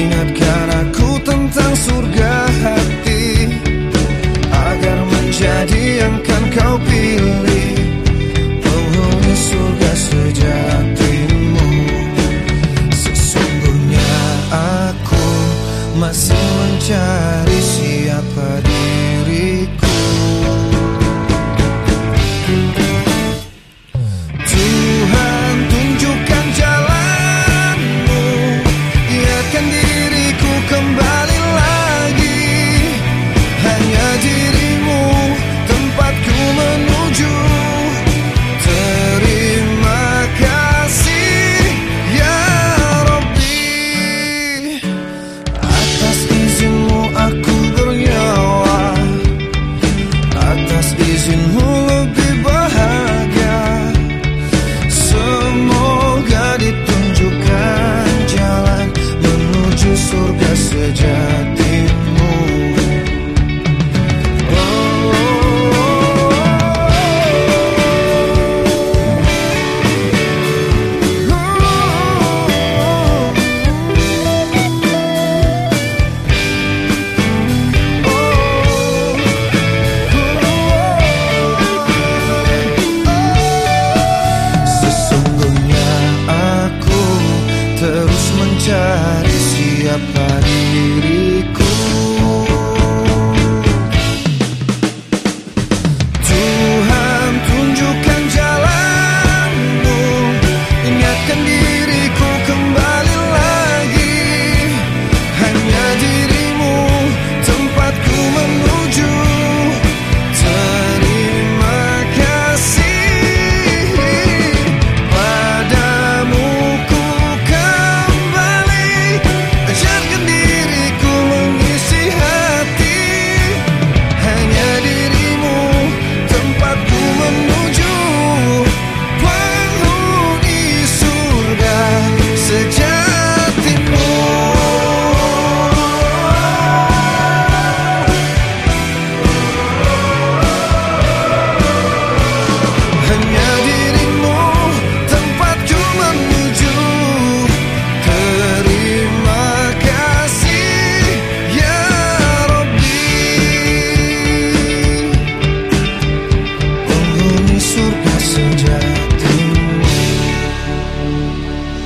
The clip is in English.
looking at up